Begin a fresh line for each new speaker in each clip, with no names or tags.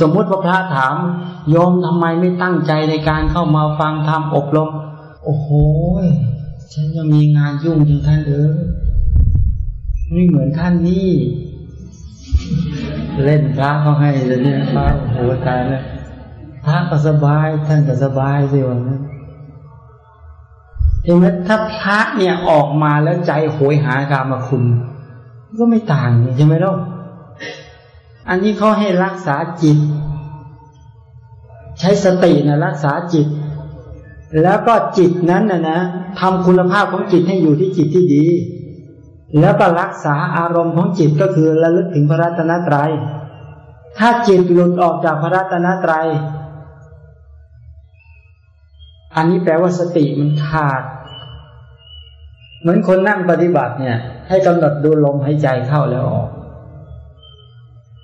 สมมุติว่าพระถามโยมทำไมไม่ตั้งใจในการเข้ามาฟังธรรมอบรม โอ้โหฉันยังมีงานยุ่งอยู่ท่านเออไม่เหมือนท่านนี่ เล่นพระเขาให้เลยเนี่ยพระโอ้โหตายแล้วพระก็สบายท่านก็สบายสิวันนั้นเห็นไหมถ้าพระเนี่ยออกมาแล้วใจโหยหากามาคุณ ก็ไม่ต่างใช่ไหมล่ะ อันนี้เขาให้รักษาจิต ใช้สตินะรักษาจิต แล้วก็จิตนั้นนะนะทำคุณภาพของจิตให้อยู่ที่จิตที่ดี แล้วก็รักษาอารมณ์ของจิตก็คือระลึกถึงพระรัตนตรยัย ถ้าจิตหลุดออกจากพระรัตนตรยัย อันนี้แปลว่าสติมันขาด เหมือนคนนั่งปฏิบัติเนี่ย ให้กำหนดดูลมหายใจเข้าแล้วออก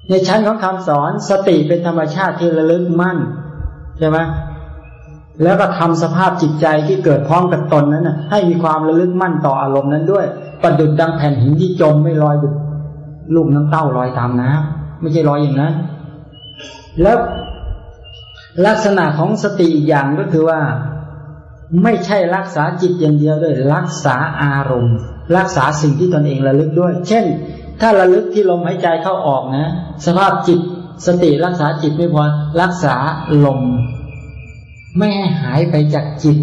ในชั้นของคำสอนสติเป็นธรรมชาติที่ระลึกมั่นใช่ไหมแล้วก็ทำสภาพจิตใจที่เกิดพร้อมกับตนนั้นนะให้มีความระลึกมั่นต่ออารมณ์นั้นด้วย ประดุดดังแผ่นหินที่จมไม่ลอยดุดลูกน้ำเต้าลอยตามน้ำไม่ใช่ลอยอย่างนั้น แล้วลักษณะของสติอีกอย่างก็คือว่า ไม่ใช่รักษาจิตอย่างเดียวด้วย รักษาอารมณ์ รักษาสิ่งที่ตนเองระลึกด้วย เช่น ถ้าระลึกที่ลมหายใจเข้าออกนะ สภาพจิตสติรักษาจิตไม่พอรักษาลมไม่ให้หายไปจากจิต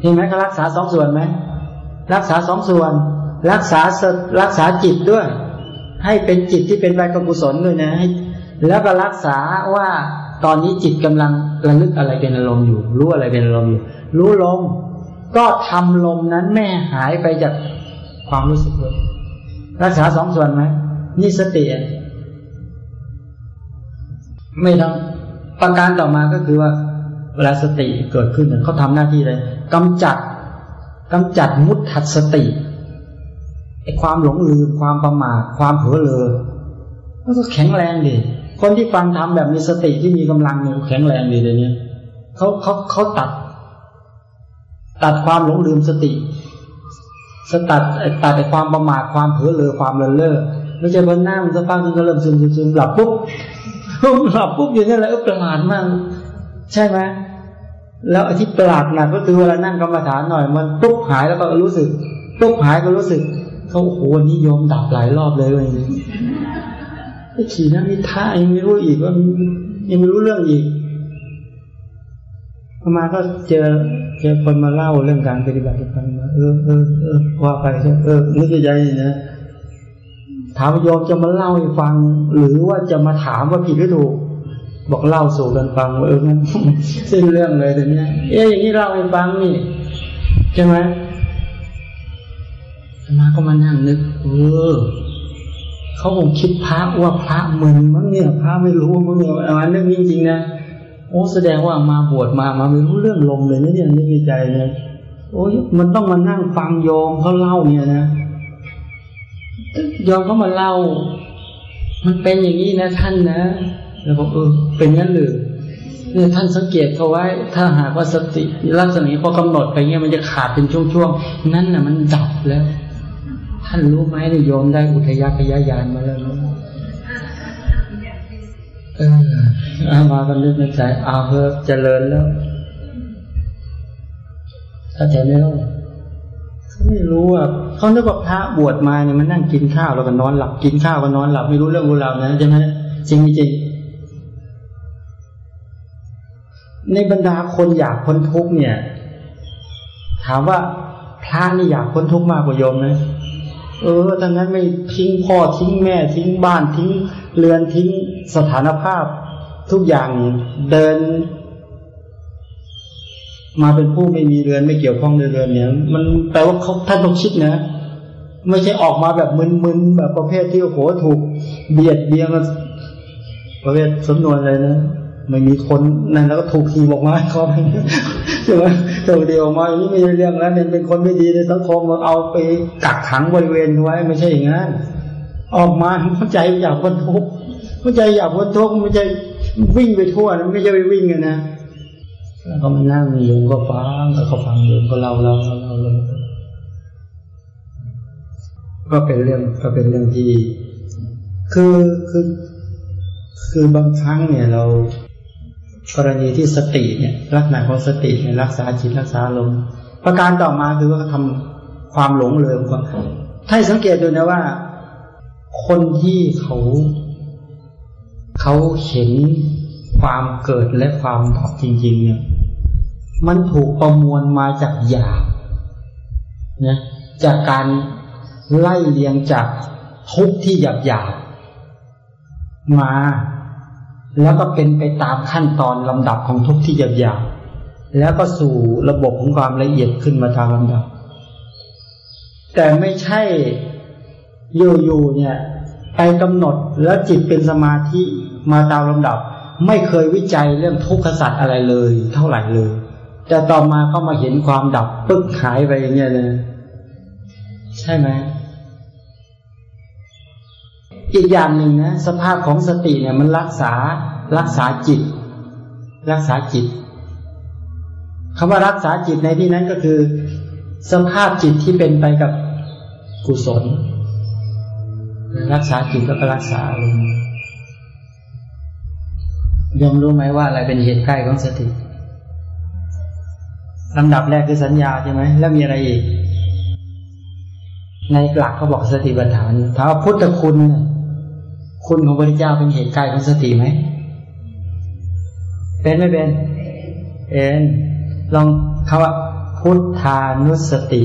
เห็นไหมเขารักษาสองส่วนไหมรักษาสองส่วน รักษารักษาจิตด้วย ให้เป็นจิตที่เป็นไปกับกุศลด้วยนะ แล้วก็รักษาว่าตอนนี้จิตกำลังระลึกอะไรเป็นอารมณ์อยู่ รู้อะไรเป็นอารมณ์อยู่ รู้ลมก็ทำลมนั้นแม่หายไปจากความรู้สึกเลย รักษาสองส่วนไหมนี่สติไม่ต้องประการต่อมาก็คือว่า เวลาสติเกิดขึ้นเขาทำหน้าที่เลยกำจัดกำจัดมุตถัดสติไอความหลงลืมความประมาทความเผลอเลอมันก็แข็งแรงดิคนที่ฟังทำแบบมีสติที่มีกำลังเนี่ยแข็งแรงดีเดี๋ยวนี้เขาเขาเขาตัด ตัดความหลงลืมสติ สตัดตัดแต่ความประมาทความเผลอเลอความเลินเล่อไม่ใช่พอนั่งสักพักนึงก็เริ่มซึมซึมหลับปุ๊บหลับปุ๊บอย่างนี้แหละประหลาดมากใช่ไหมแล้วที่ประหลาดหนักก็คือเวลานั่งกรรมฐานหน่อย มันปุ๊บหายแล้วก็รู้สึกปุ๊บหายก็รู้สึกเขาโอ้โหนี่ยอมดับหลายรอบเลยวันนี้ไอ้ขี่นั่งมิท่ายังไม่รู้อีกว่ายังไม่รู้เรื่องอีก พมาก็เจอเจอคนมาเล่าเรื่องการปฏิบัติธรรมเออเออเออว่าไปเออนึกใจนะถามโยมจะมาเล่าให้ฟัง หรือว่าจะมาถามว่าผิดหรือถูก บอกเล่าสู่กันฟังว่าเอองั้นสิ้นเรื่องเลยแต่เนี้ยเอ๊ะอย่างนี้เล่าให้ฟังนี่ใช่ไหมมาก็มานั่งนึกเออเขาคงคิดพระว่าพระมึนมั้งเนี่ยพระไม่รู้มั้งเนี่ยอันนึกจริงๆนะ โอ้แสดงว่ามาบวชมามาไม่รู้เรื่องลมเลยนะเนี่ยนึกในใจเลยโอ้ยมันต้องมานั่งฟังโยมเขาเล่าเนี่ยนะยอมเขามาเล่า มันเป็นอย่างนี้นะท่านนะแล้วบอกเออเป็นงั้นหรือเนี่ยท่านสังเกตเขาไว้ ถ้าหากว่าสติลักษณะพอกำหนดไปเงี้ยมันจะขาดเป็นช่วงๆนั่นน่ะมันดับแล้ว ท่านรู้ไหมเนี่ยโยมได้อุทยพยายานมาแล้วนะ อออามากันนึกในใจเอาเถอะเจริญแล้วถ้าใจไม่รู้เขาไม่รู้อะเขานึกว่าพระบวชมาเนี่ยมันนั่งกินข้าวแล้วก็นอนหลับกินข้าวก็นอนหลับไม่รู้เรื่องรู้ราวนะใช่ไหมจริงจริงในบรรดาคนอยากพ้นทุกเนี่ย ถามว่าพระนี่อยากพ้นทุกมากกว่าโยมไหมเออทั้งนั้นไม่ทิ้งพ่อทิ้งแม่ทิ้งบ้านทิ้ง เรือนทิ้งสถานภาพ ทุกอย่างเดิน มาเป็นผู้ไม่มีเรือนไม่เกี่ยวข้องในเรือนเนี่ย มันแปลว่าเขาท่านต้องคิดนะไม่ใช่ออกมาแบบมึนๆแบบประเภทที่โอ้โหถูก เบียดเบียนประเภทสมนวนอะไรนะไม่มีคนนั่นแล้วก็ถูกขี่ออกมาเขาไปใช่ไหมถูกเดียวมาอย่างนี้ไม่เรื่องแล้วเนี่ยเป็นคนไม่ดีในสังคมเอาไปกักขังบริเวณไว้ไม่ใช่อย่างนั้น ออกมาเข้าใจอยากพ้นทุกข์เข้าใจอยากพ้นทุกข์ไม่ใช่วิ่งไปทั่วนะไม่ใช่ไปวิ่งกันนะแล้วก็มานั่งโยมก็ฟังแล้วก็ฟังโยมก็เล่าเล่าเล่าเล่าเลยก็เป็นเรื่องก็เป็นเรื่องที่คือคือคือบางครั้งเนี่ยเรา กรณีที่สติเนี่ย ลักษณะของสติเนี่ยรักษาจิตรักษาลมประการต่อมาคือว่าทำความหลงเลยก่อนถ้าสังเกตดูนะว่า คนที่เขาเขาเห็นความเกิดและความดับจริง ๆ เนี่ย มันถูกประมวลมาจากหยาบนะจากการไล่เลียงจากทุกที่หยาบหยาบมา แล้วก็เป็นไปตามขั้นตอนลำดับของทุกที่หยาบหยาบแล้วก็สู่ระบบของความละเอียดขึ้นมาตามลำดับ แต่ไม่ใช่ อยู่ๆเนี่ยไปกำหนดแล้วจิตเป็นสมาธิมาตามลำดับ ไม่เคยวิจัยเรื่องทุกขสัตว์อะไรเลย เท่าไหร่เลย แต่ต่อมาก็มาเห็นความดับปึ๊กหายไปอย่างเงี้ยเลยใช่ไหมอีกอย่างหนึ่งนะสภาพของสติเนี่ยมันรักษารักษาจิต รักษาจิตคำว่ารักษาจิตในที่นั้นก็คือ สภาพจิตที่เป็นไปกับกุศล รักษาจิตแล้วก็รักษาอารมณ์ยมรู้ไหมว่าอะไรเป็นเหตุใกล้ของสติลำดับแรกคือสัญญาใช่ไหมแล้วมีอะไรอีก ในหลักเขาบอกสติปัฏฐานถามว่าพุทธคุณ คุณของพระพุทธเจ้าเป็นเหตุใกล้ของสติไหมเป็นไม่เป็นเป็นลองคำว่าพุทธานุสติ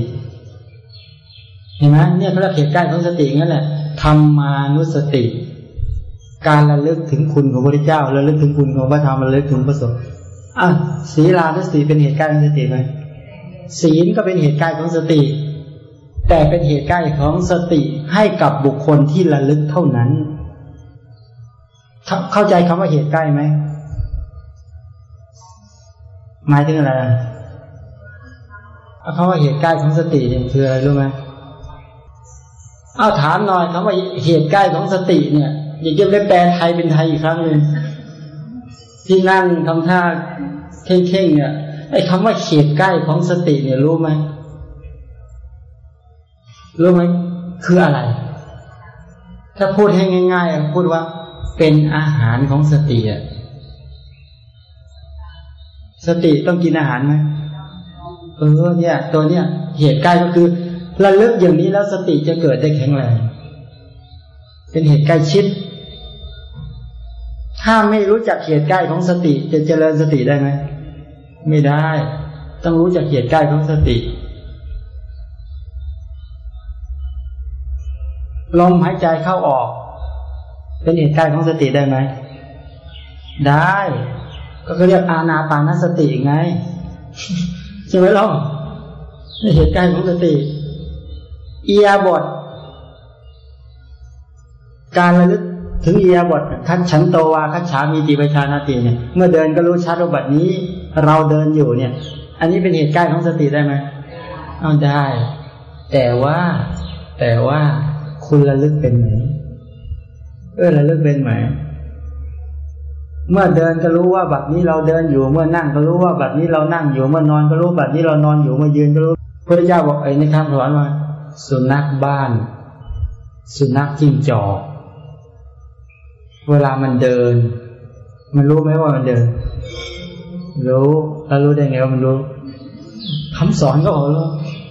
เห็นไหมเนี่ยเขาเรียกเหตุใกล้ของสติงั้นแหละ ธรรมานุสติ การระลึกถึงคุณของพระเจ้าระลึกถึงคุณของพระธรรมระลึกถึงพระสงฆ์อะศีลานุสติเป็นเหตุใกล้ของสติไหมศีลก็เป็นเหตุใกล้ของสติ แต่เป็นเหตุใกล้ของสติให้กับบุคคลที่ระลึกเท่านั้น เข้าใจคำว่าเหตุใกล้ไหมหมายถึงอะไรเขาว่าเหตุใกล้ของสติเนี่ยคืออะไรรู้ไหม เอาถามหน่อยคำว่าเหตุใกล้ของสติเนี่ยอยากจะได้แปลไทยเป็นไทยอีกครั้งหนึ่งที่นั่งทำท่าเข่งๆเนี่ยไอ้คำว่าเหตุใกล้ของสติเนี่ยรู้ไหมรู้ไหมคืออะไร ถ้าพูดให้ง่าย ๆ พูดว่าเป็นอาหารของสติอะสติต้องกินอาหารไหมเออเนี่ย ตัวเนี้ยเหตุใกล้ก็คือ ระลึกอย่างนี้แล้วสติจะเกิดได้แข็งแรงเป็นเหตุใกล้ชิด ถ้าไม่รู้จักเหตุใกล้ของสติ จะเจริญสติได้ไหมไม่ได้ ต้องรู้จักเหตุใกล้ของสติลมหายใจเข้าออก เป็นเหตุใกล้ของสติได้ไหมได้ ก็เรียกอาณาปานสติไงใช่ไหมล่ะในเหตุใการณ์ของสติ อียบท การระลึกถึงเอียบทคัดฉันโตวาคัดฉามีติปชานาติเนี่ย เมื่อเดินก็รู้ชัดว่าบัดนี้ เราเดินอยู่เนี่ย อันนี้เป็นเหตุใการณ์ของสติได้ไหมเอาได้ แต่ว่า แต่ว่าคุณระลึกเป็นไหมเออระลึกเป็นไหมเมื่อเดินก็รู้ว่าแบบนี้เราเดินอยู่ เมื่อนั่งก็รู้ว่าแบบนี้เรานั่งอยู่ เมื่อนอนก็รู้แบบนี้เรานอนอยู่ เมื่อยืนก็รู้พระเจ้าบอกไอ้ในคำสอนว่า สุนัขบ้าน สุนัขจิ้งจอกเวลามันเดิน มันรู้ไหมว่ามันเดิน รู้แล้วรู้ได้ไงว่ามันรู้คำสอนก็บอกรู้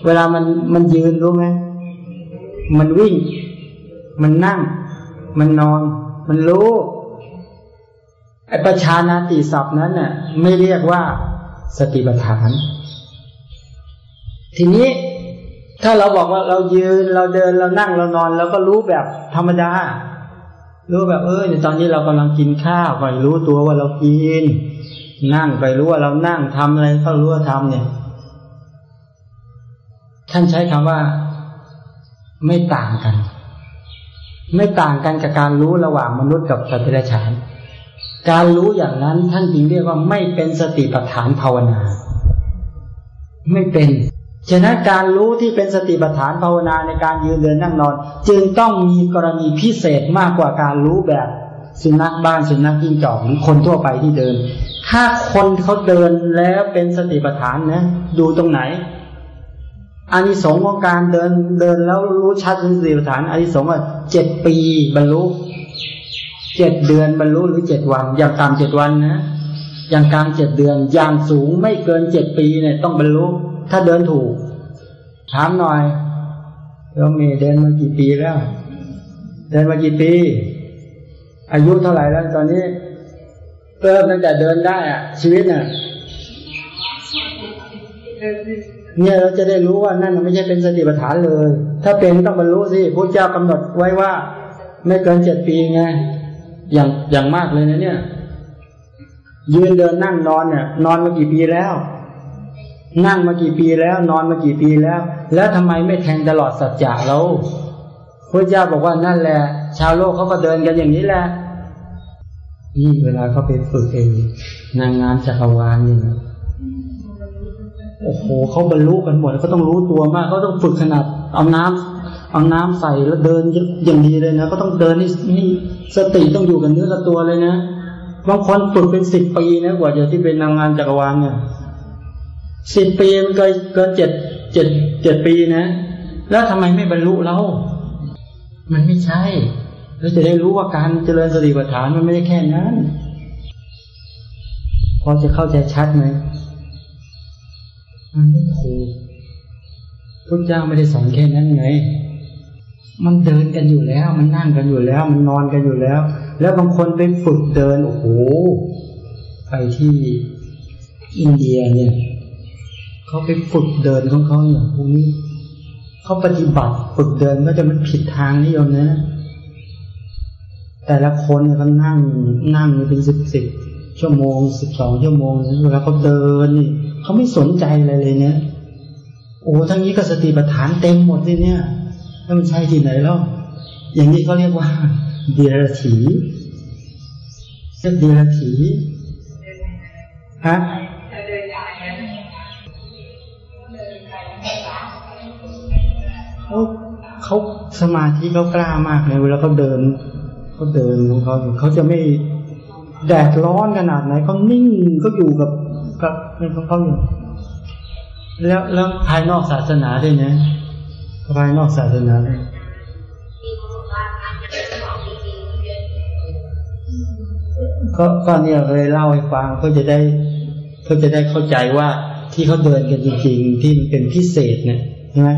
เวลามันมันยืนรู้ไหมมันวิ่ง มันนั่ง มันนอน มันรู้ไอประชานาติศัพท์นั้นน่ะ ไม่เรียกว่าสติปัฏฐาน ทีนี้ ถ้าเราบอกว่าเรายืนเราเดินเรานั่งเรานอนเราก็รู้แบบธรรมดา รู้แบบเออในตอนนี้เรากำลังกินข้าวไปรู้ตัวว่าเรากิน นั่งไปรู้ว่าเรานั่งทำอะไรก็รู้ว่าทำเนี่ย ท่านใช้คำว่า ไม่ต่างกัน ไม่ต่างกันกับการรู้ระหว่างมนุษย์กับสัตว์เดรัจฉานการรู้อย่างนั้นท่านจึงเรียกว่าไม่เป็นสติปัฏฐานภาวนา ไม่เป็น ฉะนั้นการรู้ที่เป็นสติปัฏฐานภาวนาในการยืนเดินนั่งนอน จึงต้องมีกรณีพิเศษมากกว่าการรู้แบบสุนัขบ้านสุนัขยิงจอกหรือคนทั่วไปที่เดิน ถ้าคนเขาเดินแล้วเป็นสติปัฏฐานนะดูตรงไหนอานิสงส์ของการเดินเดินแล้วรู้ชัดสติปัฏฐานอานิสงส์ว่าเจ็ดปีบรรลุเจ็ดเดือนบรรลุหรือเจ็ดวัน อย่างตามเจ็ดวันนะอย่างกลางเจ็ดเดือนอย่างสูงไม่เกินเจ็ดปีเนี่ยต้องบรรลุ ถ้าเดินถูก ถามหน่อยเราเมย์เดินมากี่ปีแล้ว เดินมากี่ปี อายุเท่าไหร่แล้วตอนนี้เริ่มตั้งแต่เดินได้อะชีวิตเนี่ยเนี่ยเราจะได้รู้ว่านั่นไม่ใช่เป็นสติปัฏฐานเลย ถ้าเป็นต้องบรรลุสิพระเจ้ากำหนดไว้ว่า ไม่เกินเจ็ดปีไง อย่างอย่างมากเลยนะเนี่ย ยืนเดินนั่งนอนเนี่ย นอนมากี่ปีแล้ว นั่งมากี่ปีแล้ว นอนมากี่ปีแล้ว แล้วทำไมไม่แทงตลอดสัจจะเราพระเจ้าบอกว่านั่นแหละ ชาวโลกเขาก็เดินกันอย่างนี้แหละนี่เวลาเขาไปฝึกเองนางงามจักรวาลนี่โอ้โหเขาบรรลุกันหมดเขาต้องรู้ตัวมากเขาต้องฝึกขนาด เอาน้ำเอาน้ำใส่แล้วเดินอย่างดีเลยนะก็ต้องเดินนี่นี่สติต้องอยู่กับเนื้อกับตัวเลยนะบางคนฝึกเป็นสิบปีนะกว่าจะที่เป็นนางงามจักรวาลเนี่ย สิบปีมันเกินเกินเจ็ดเจ็ดเจ็ดปีนะ แล้วทำไมไม่บรรลุเรา มันไม่ใช่ เราจะได้รู้ว่าการเจริญสติปัฏฐานมันไม่ได้แค่นั้น พอจะเข้าใจชัดไหมมันไม่ถูกพุทธเจ้าไม่ได้สอนแค่นั้นไง มันเดินกันอยู่แล้ว มันนั่งกันอยู่แล้ว มันนอนกันอยู่แล้ว แล้วบางคนไปฝึกเดิน โอ้โห ไปที่อินเดียเนี่ย เขาไปฝึกเดินของเขาเนี่ยพวกนี้เขาปฏิบัติฝึกเดินก็จะมันผิดทางนิยมนะ แต่ละคนเนี่ยเขานั่งนั่งเป็นสิบสิบชั่วโมงสิบสองชั่วโมงเวลาเขาเดินนี่เขาไม่สนใจอะไรเลยเนี่ยโอ้ทั้งนี้ก็สติปัฏฐานเต็มหมดเลยเนี่ยแล้วมันใช่ที่ไหนแล้วอย่างนี้เขาเรียกว่าเดียรถีเรียกเดียรถีฮะ เขาเขาสมาธิเขากล้ามากเลยเวลาเขาเดินเขาเดินของเขาเขาจะไม่แดดร้อนขนาดไหนเขานิ่งเขาอยู่กับกับเป็นของเขาอยู่แล้วแล้วภายนอกศาสนาด้วยนะภายนอกศาสนาด้วยก็ก็เนี่ยเลยเล่าให้ฟังเพื่อจะได้เพื่อจะได้เข้าใจว่าที่เขาเดินกันจริง ๆ ที่มันเป็นพิเศษเนี่ยใช่ไหม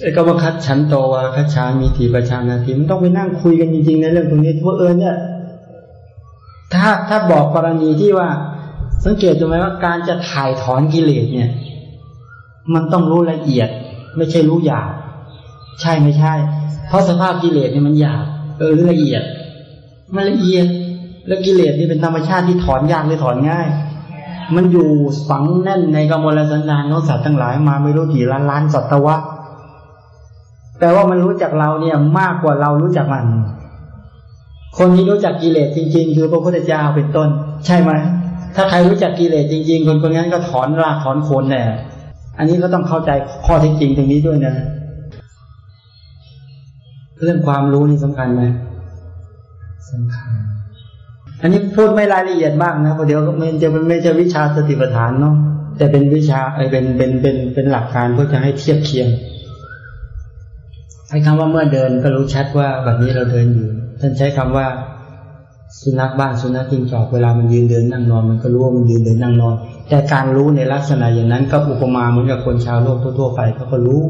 ไอ้ก็ว่าคัดฉันโตวาคัดชามีทีประชานาทีมันต้องไปนั่งคุยกันจริงๆในเรื่องตรงนี้ว่าเออเนี่ยถ้าถ้าบอกกรณีที่ว่า สังเกตดูไหมว่าการจะถ่ายถอนกิเลสเนี่ย มันต้องรู้ละเอียด ไม่ใช่รู้หยาบใช่ไม่ใช่ เพราะสภาพกิเลสเนี่ยมันหยาบเออละเอียด มันละเอียด แล้วกิเลสนี่เป็นธรรมชาติที่ถอนยากหรือถอนง่าย มันอยู่ฝังแน่นในกมลสันดานของสัตว์ทั้งหลายมาไม่รู้กี่ล้านล้านสัตวะ แปลว่ามันรู้จักเราเนี่ยมากกว่าเรารู้จักมัน คนที่รู้จักกิเลสจริง ๆ คือพระพุทธเจ้าเป็นต้น ใช่ไหมถ้าใครรู้จักกิเลสจริง ๆ คนคนนั้นก็ถอนรากถอนโคนแน่อันนี้ก็ต้องเข้าใจข้อเท็จจริงตรงนี้ด้วยนะ เรื่องความรู้นี่สำคัญไหมสำคัญอันนี้พูดไม่รายละเอียดมากนะเพราะเดี๋ยวมันจะไม่ใช่วิชาสติปัฏฐานเนาะแต่เป็นวิชาไอเป็นเป็นเป็นเป็นหลักการเพื่อจะให้เทียบเคียง ใช้คำว่าเมื่อเดินก็รู้ชัดว่าแบบนี้เราเดินอยู่ ท่านใช้คำว่าสุนัขบ้านสุนัขจิงจอกเวลามันยืนเดินนั่งนอน มันก็รู้ว่ามันยืนเดินนั่งนอน แต่การรู้ในลักษณะอย่างนั้นก็อุปมาเหมือนกับคนชาวโลกทั่วๆไปเขาก็รู้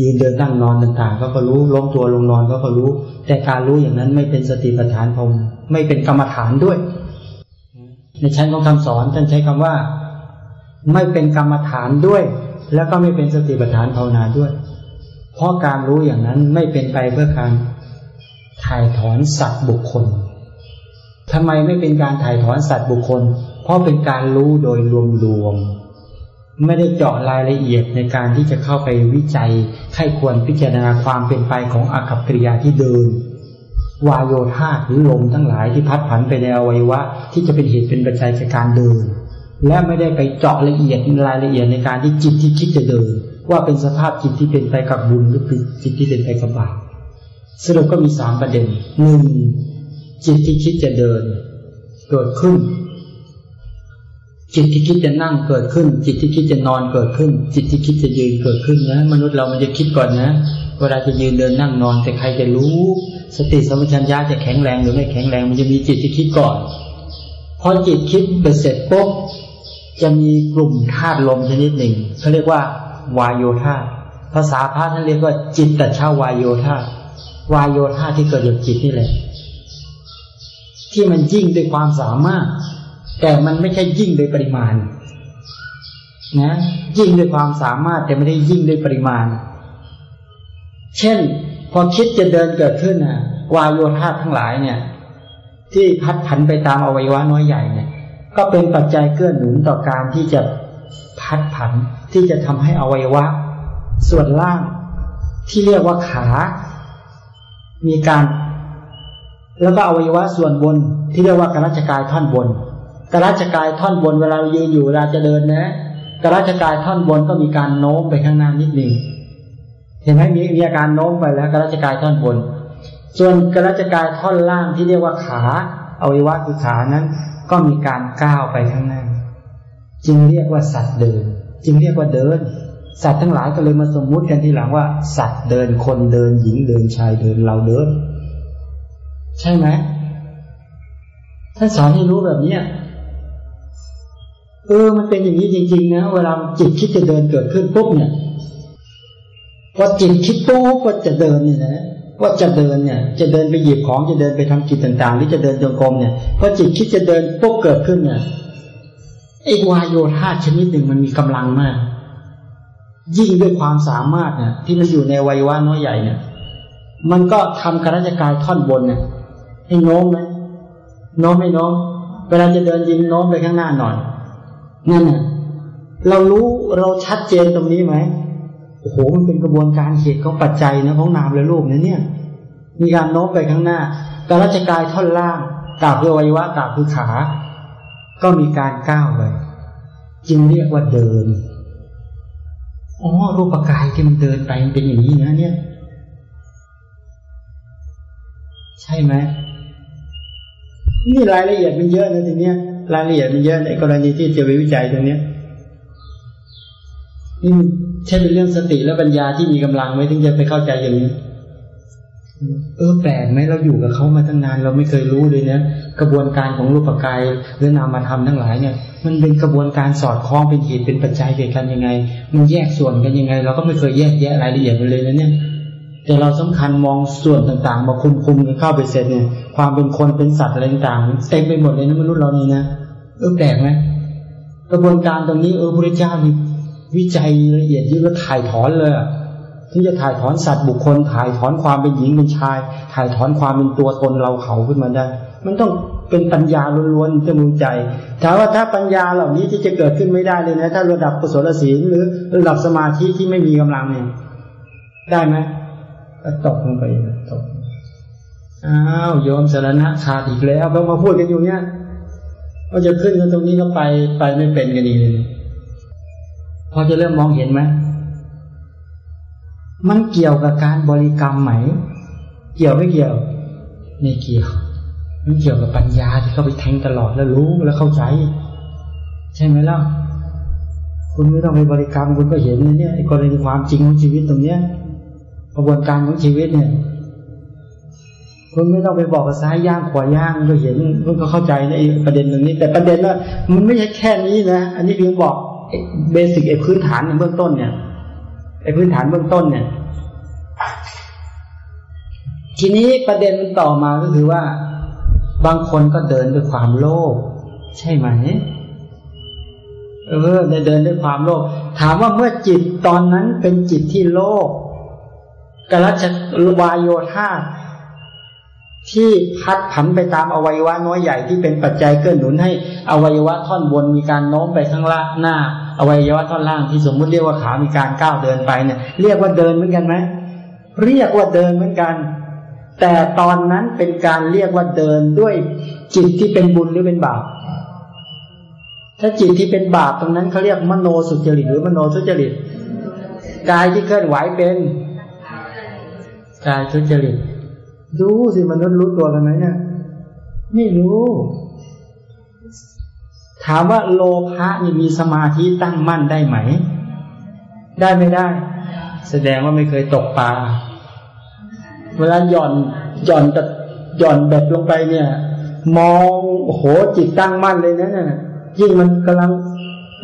ยืนเดินนั่งนอนต่างๆเขาก็รู้ล้มตัวลงนอนเขาก็รู้ แต่การรู้อย่างนั้นไม่เป็นสติปัฏฐานพงไม่เป็นกรรมฐานด้วย ในชั้นของคำสอนท่านใช้คำว่า ไม่เป็นกรรมฐานด้วย แล้วก็ไม่เป็นสติปัฏฐานภาวนาด้วย เพราะการรู้อย่างนั้นไม่เป็นไปเพื่อการถ่ายถอนสัตว์บุคคลทำไมไม่เป็นการถ่ายถอนสัตว์บุคคล เพราะเป็นการรู้โดยรวมๆไม่ได้เจาะรายละเอียดในการที่จะเข้าไปวิจัยไข้ควรพิจารณาความเป็นไปของอากัปกิริยาที่เดินวายโยธาหรือลมทั้งหลายที่พัดผันไปในอวัยวะ ที่จะเป็นเหตุเป็นปัจจัยในการเดิน และไม่ได้ไปเจาะละเอียดรายละเอียดในการที่จิตที่คิดจะเดิน ว่าเป็นสภาพจิตที่เป็นไปกับบุญหรือจิตที่เป็นไปกับบาปสรุปก็มีสามประเด็นหนึ่งจิตที่คิดจะเดิน เกิดขึ้น จิตที่คิดจะนั่งเกิดขึ้น จิตที่คิดจะนอนเกิดขึ้น จิตที่คิดจะยืนเกิดขึ้นนะ มนุษย์เรามันจะคิดก่อนนะ เวลาจะยืนเดินนั่งนอน แต่ใครจะรู้ สติสมัชัญญาจะแข็งแรงหรือไม่แข็งแรง มันจะมีจิตที่คิดก่อนพอจิตคิดไปเสร็จปุ๊บจะมีกลุ่มธาตุลมชนิดหนึ่งเขาเรียกว่า วายโยธาภาษาพระท่านเรียกว่า จิตตชาวายโยธาวายโยธาที่เกิดจากจิตนี่แหละ ที่มันยิ่งด้วยความสามารถ แต่มันไม่ใช่ยิ่งโดยปริมาณ นะยิ่งด้วยความสามารถแต่ไม่ได้ยิ่งด้วยปริมาณ เช่น พอคิดจะเดินเกิดขึ้นนะวายโยธาทั้งหลายเนี่ย ที่พัดผันไปตามอวัยวะน้อยใหญ่เนี่ย ก็เป็นปัจจัยเกื้อหนุนต่อการที่จะ พัดผันที่จะทำให้อวัยวะ ส่วนล่างที่เรียกว่าขา มีการ แล้วก็อวัยวะส่วนบนที่เรียกว่ากระชกายท่อนบนกระชกายท่อนบนเวลาเรายืนอยู่เวลาจะเดินนะกระชกายท่อนบนก็มีการโน้มไปข้างหน้านิดหนึ่งเห็นไหมมีมีอาการโน้มไปแล้วกระชกายท่อนบน ส่วนกระชกายท่อนล่างที่เรียกว่าขาอวัยวะคือขานั้น ก็มีการก้าวไปข้างหน้า จึงเรียกว่าสัตว์เดิน จึงเรียกว่าเดิน สัตว์ทั้งหลายก็เลยมาสมมุติกันทีหลังว่า สัตว์เดินคนเดินหญิงเดินชายเดินเราเดิน ใช่ไหมท่านสอนให้รู้แบบเนี้ยเออ มันเป็นอย่างนี้จริง ๆ นะ เวลาจิตคิดจะเดินเกิดขึ้นปุ๊บเนี่ยพอจิตคิดปุ๊บว่าจะเดินเนี่ยนะว่าจะเดินเนี่ย จะเดินไปหยิบของจะเดินไปทำกิจต่างๆ หรือจะเดินจงกรมเนี่ยพอจิตคิดจะเดินปุ๊บเกิดขึ้นเนี่ย ไอ้วายโยธาชนิดหนึ่งมันมีกำลังมาก ยิ่งด้วยความสามารถเนี่ยที่มันอยู่ในวัยวะน้อยใหญ่เนี่ย มันก็ทำกระจกายท่อนบนเนี่ยให้โน้มไหมโน้มไม่โน้มเวลาจะเดินยิงโน้มไปข้างหน้าหน่อยนั่นน่ะเรารู้เราชัดเจนตรงนี้ไหมโอ้โหมันเป็นกระบวนการเหตุของปัจจัยนะของนามและรูปนะเนี่ย มีการโน้มไปข้างหน้าการะจกายท่อนล่างกาบคือวัยวะกาบคือขา ก็มีการก้าวไปจึงเรียกว่าเดินอ๋อรูปกายที่มันเดินไปมันเป็นอย่างนี้นะเนี่ย ใช่ไหมนี่รายละเอียดมันเยอะนะทีเนี้ยรายละเอียดมันเยอะในกรณีที่จะไปวิจัยตรงเนี้ยนี่ใช่เป็นเรื่องสติและปัญญาที่มีกำลังไหมถึงจะไปเข้าใจอย่างนี้ เออแปลกไหมเราอยู่กับเขามาตั้งนานเราไม่เคยรู้เลยเนะกระบวนการของรูปกายหรือนามธรรมทั้งหลายเนี่ย มันเป็นกระบวนการสอดคล้องเป็นเหตุเป็นปัจจัยเกิดกันยังไง มันแยกส่วนกันยังไง เราก็ไม่เคยแยกแยะรายละเอียดไปเลยนะเนี่ยแต่เราสำคัญมองส่วนต่างๆ มาคุมคุมกันเข้าไปเสร็จเนี่ย ความเป็นคนเป็นสัตว์อะไรต่างๆเต็มไปหมดเลยนะมนุษย์เรานี่นะเออแปลกไหมกระบวนการตรงนี้เออพระเจ้ามีวิจัยละเอียดยิ่งแล้วถ่ายถอนเลย ที่จะถ่ายถอนสัตว์บุคคล ถ่ายถอนความเป็นหญิงเป็นชาย ถ่ายถอนความเป็นตัวตนเราเขาขึ้นมาได้ มันต้องเป็นปัญญาล้วนๆจะมูใจถามว่าถ้าปัญญาเหล่านี้ที่จะเกิดขึ้นไม่ได้เลยนะ ถ้าระดับกุศลศีลหรือระดับสมาธิที่ไม่มีกำลังเนี่ยได้ไหมก็ตกลงไปตกอ้าวโยมสารณะขาดอีกแล้วก็มาพูดกันอยู่เนี่ยว่าจะขึ้นกันตรงนี้ก็ไปไปไม่เป็นกันดีเลยพอจะเริ่มมองเห็นไหม มันเกี่ยวกับการบริกรรมไหม เกี่ยวไม่เกี่ยว ไม่เกี่ยว มันเกี่ยวกับปัญญาที่เข้าไปแทงตลอดแล้วรู้แล้วเข้าใจ ใช่ไหมล่ะ คุณไม่ต้องไปบริกรรมคุณก็เห็นเนี่ยไอ้กรณีความจริงของชีวิตตรงเนี้ยกระบวนการของชีวิตเนี่ย คุณไม่ต้องไปบอกว่าซ้ายย่างขวาย่างก็เห็นคุณก็เข้าใจในประเด็นตรงนี้ แต่ประเด็นว่ามันไม่ใช่แค่นี้นะ อันนี้เพียงบอกเบสิกไอ้พื้นฐานในเบื้องต้นเนี่ย ไอ้พื้นฐานเบื้องต้นเนี่ย ทีนี้ประเด็นมันต่อมาก็คือว่า บางคนก็เดินด้วยความโลภใช่ไหมเออเดินด้วยความโลภถามว่าเมื่อจิตตอนนั้นเป็นจิตที่โลภกรัชวายโยธาที่พัดผันไปตามอวัยวะน้อยใหญ่ที่เป็นปัจจัยเกื้อหนุนให้อวัยวะท่อนบนมีการโน้มไปข้างล่างหน้า อวัยวะท่อนล่างที่สมมุติเรียกว่าขามีการก้าวเดินไปเนี่ย เรียกว่าเดินเหมือนกันไหมเรียกว่าเดินเหมือนกัน แต่ตอนนั้นเป็นการเรียกว่าเดินด้วยจิตที่เป็นบุญหรือเป็นบาปถ้าจิตที่เป็นบาปตรงนั้นเขาเรียกมโนสุจริตหรือมโนทุจริตกายที่เคลื่อนไหวเป็นกายทุจริตดูสิมนุษย์รู้ตัวกันไหมเนี่ยไม่รู้ ถามว่าโลภะนี่มีสมาธิตั้งมั่นได้ไหม ได้ไม่ได้ แสดงว่าไม่เคยตกปลา เวลาหย่อนหย่อนจะหย่อนแบบลงไปเนี่ย มองโอ้โหจิตตั้งมั่นเลยนะเนี่ยยิ่งมันกำลัง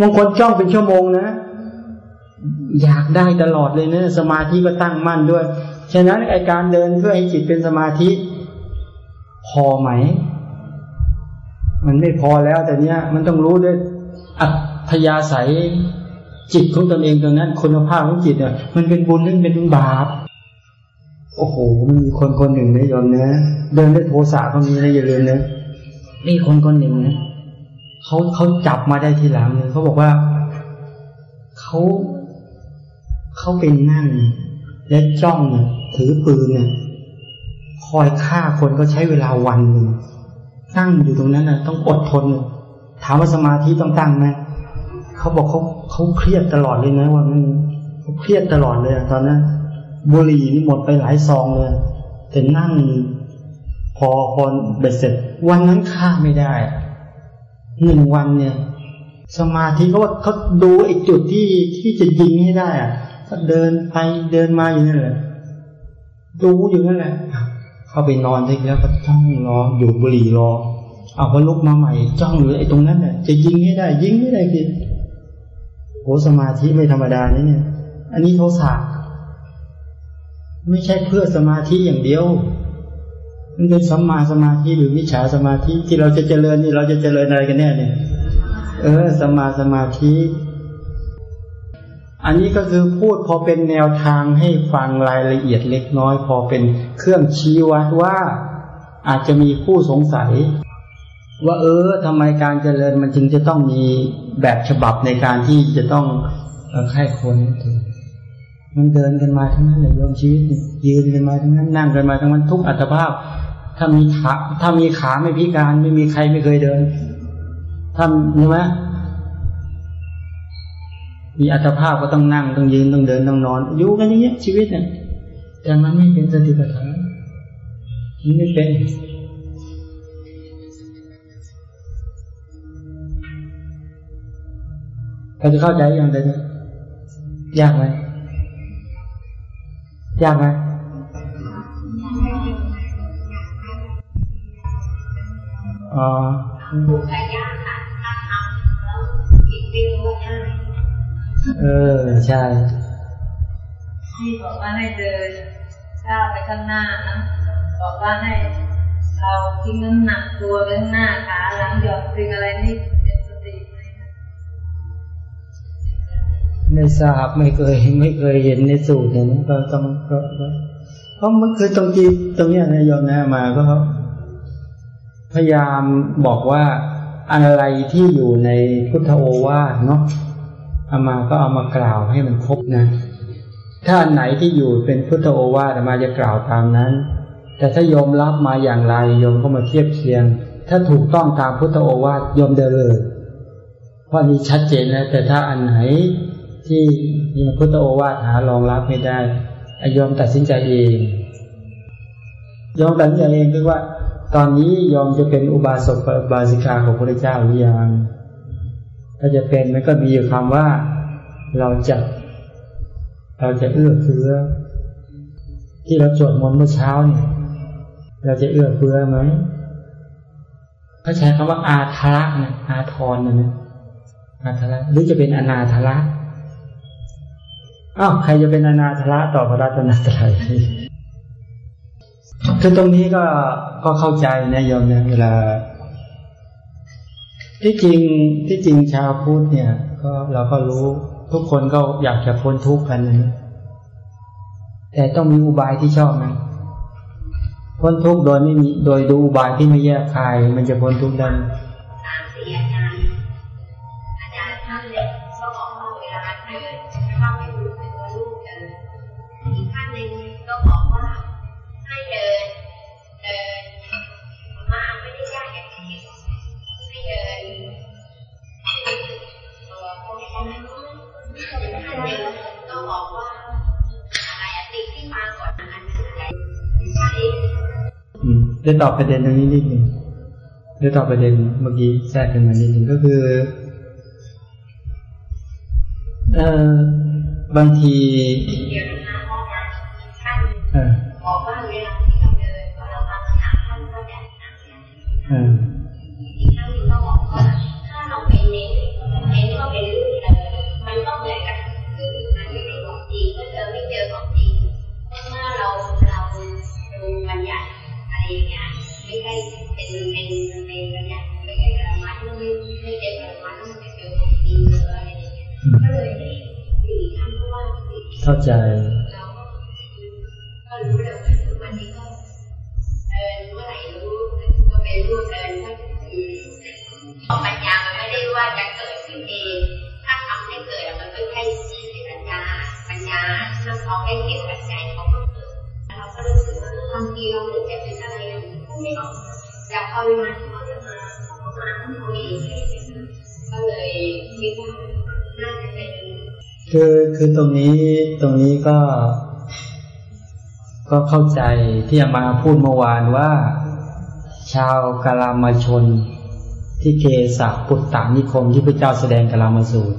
บางคนจ้องเป็นชั่วโมงนะ อยากได้ตลอดเลยเนะสมาธิก็ตั้งมั่นด้วย ฉะนั้นไอการเดินเพื่อให้จิตเป็นสมาธิ พอไหม มันไม่พอแล้วแต่เนี้ยมันต้องรู้ด้วยอัธยาศัยจิตของตนเองตรงนั้น คุณภาพของจิตเนี่ยมันเป็นบุญหรือเป็นบาปโอ้โหมีคนคนหนึ่งนะยอมนะเดินด้วยโทสะก็มีนะอย่าลืมนะนี่คนคนหนึ่งนะเขาเขาจับมาได้ทีหลังเนี่ยเขาบอกว่าเขาเขาเป็นนั่ง และจ้องเนี่ยถือปืนเนี่ยคอยฆ่าคนก็ใช้เวลาวันหนึ่ง นั่งอยู่ตรงนั้นนะต้องอดทน ถามว่าสมาธิต้องตั้งไหมเขาบอกเขาเขาเครียดตลอดเลยนะวันนั้นเขาเครียดตลอดเลยตอนนั้นบุหรี่นี่หมดไปหลายซองเลยแต่นั่งพอพอเบ็ดเสร็จ วันนั้นฆ่าไม่ได้หนึ่งวันเนี่ย สมาธิเขาว่าเขาดูไอ้จุดที่ที่จะยิงให้ได้อะก็เดินไปเดินมาอยู่นั้นแหละดูอยู่นั่นแหละ เข้าไปนอนได้แล้วก็จ้องรออยู่บุหรี่รอเอาพอลุกมาใหม่จ้องอยู่ไอ้ตรงนั้นเนี่ยจะยิงให้ได้ ยิงไม่ได้คือโหสมาธิไม่ธรรมดาเนี่ย อันนี้โทสะไม่ใช่เพื่อสมาธิอย่างเดียวมันเป็นสัมมาสมาธิหรือมิจฉาสมาธิที่เราจะเจริญนี่เราจะเจริญอะไรกันแน่เนี่ย เออสัมมาสมาธิ อันนี้ก็คือพูดพอเป็นแนวทางให้ฟังรายละเอียดเล็กน้อย พอเป็นเครื่องชี้วัดว่าอาจจะมีผู้สงสัย ว่าเออทำไมการเจริญมันจึงจะต้องมีแบบฉบับในการที่จะต้องใครคนถึงมันเดินกันมาทั้งนั้นเลยโยมชีวิตยืนกันมาทั้งนั้นนั่งกันมาทั้งนั้นทุกอัตภาพ ถ้ามีขาถ้ามีขาไม่พิการไม่มีใครไม่เคยเดินทำใช่ไหม มีอัตภาพก็ต้องนั่งต้องยืนต้องเดินต้องนอนอยู่กันอย่างนี้ชีวิตเนี่ยแต่มันไม่เป็นสติปัฏฐานมันไม่เป็นเราจะเข้าใจอย่างไรยากไหมยากไหมอ๋อ เออ ใช่
ที่บอกว่าให้เดินก้าวไปข้างหน้านะบอกว่าให้เราทิ้งน้ำหนักตัวไปข้างหน้าขาหลังหย่อนตึงอะไรนี่เป็นสติไหม
ไม่ทราบไม่เคยไม่เคยเห็นในสูตรเนี่ยก็ต้องก็เพราะมันคือตรงที่ตรงนี้นายยมนะมาก็พยายามบอกว่าอะไรที่อยู่ในพุทธโอวาทเนาะเอามาก็เอามากล่าวให้มันครบนะถ้าอันไหนที่อยู่เป็นพุทธโอวาทมาจะกล่าวตามนั้น แต่ถ้ายอมรับมาอย่างไรยมก็มาเทียบเคียง ถ้าถูกต้องตามพุทธโอวาทยมเดินเลยเพราะนี้ชัดเจนนะแต่ถ้าอันไหนที่มีพุทธโอวาทหารองรับไม่ได้ยอมตัดสินใจเองยอมตัดสินใจเองคือว่า ตอนนี้ยอมจะเป็นอุบาสกบาสิกาของพระเจ้าหรือยัง ถ้าจะเป็นมันก็มีอยู่คำว่าเราจะเราจะเอื้อเฟื้อ ที่เราจดมนต์เมื่อเช้าเนี่ยเราจะเอื้อเฟื้อไหมเขาใช้คำว่าอาทะเนี่ยอาทรเนี่ยอาทะหรือจะเป็นอนาทะอ้าวใครจะเป็นอนาทระต่อพระรัตนตรัยคือตรงนี้ก็ก็เข้าใจนะโยมเนี่ยเวลา ที่จริงที่จริงชาวพุทธเนี่ย ก็เราก็รู้ทุกคนก็อยากจะพ้นทุกข์กันนะแต่ต้องมีอุบายที่ชอบไหมพ้นทุกข์โดยไม่มีโดยดูอุบายที่ไม่แยกคาย มันจะพ้นทุกข์ได้ ได้ตอบประเด็นตรงนี้นิดหนึ่งได้ตอบประเด็นเมื่อกี้แทรกกันมานิดหนึ่งก็คือเออบางทีเออ
หร่รู้ก็เป็นรูปเดินก็คือปัญญามันไม่ได้ว่าจะเกิดขึ้นเองถ้าทำให้เกิดมันก็แค่ปัญญา ปัญญาถ้าเขาได้เห็นปัจจัยเขาก็เกิดเราก็รู้สึกว่าบางทีเราเหมือนจะเป็นอะไรก็ไม่ออกแต่พอเวลาที่เขาจะมาเขาก็มาของเขาเองก็เลยคิดว่าน่าจะเป็น
คือคือตรงนี้ตรงนี้ก็ ก็เข้าใจที่อามาพูดเมื่อวานว่า ชาวกาลามาชน ที่เกสะปุตตานิคมที่พระเจ้าแสดงกาลามาสูตร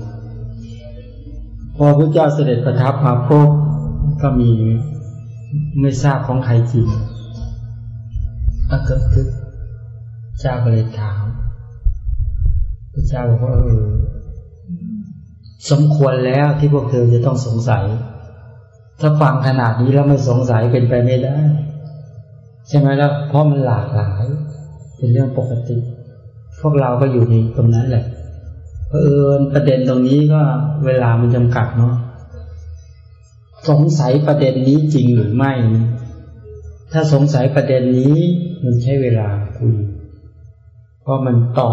พอพระเจ้าเสด็จประทับมาปุ๊บก็มีไม่ทราบของใครจริงก็เกิดขึ้นเจ้าก็เลยถามพระเจ้าบอกว่าเออ สมควรแล้วที่พวกเธอจะต้องสงสัย ถ้าฟังขนาดนี้แล้วไม่สงสัยเป็นไปไม่ได้ ใช่ไหมล่ะเพราะมันหลากหลาย เป็นเรื่องปกติ พวกเราก็อยู่ในตรงนั้นแหละเพอเอิญประเด็นตรงนี้ก็เวลามันจำกัดเนาะสงสัยประเด็นนี้จริงหรือไม่ ถ้าสงสัยประเด็นนี้มันใช้เวลาคุยเพราะมันต่อ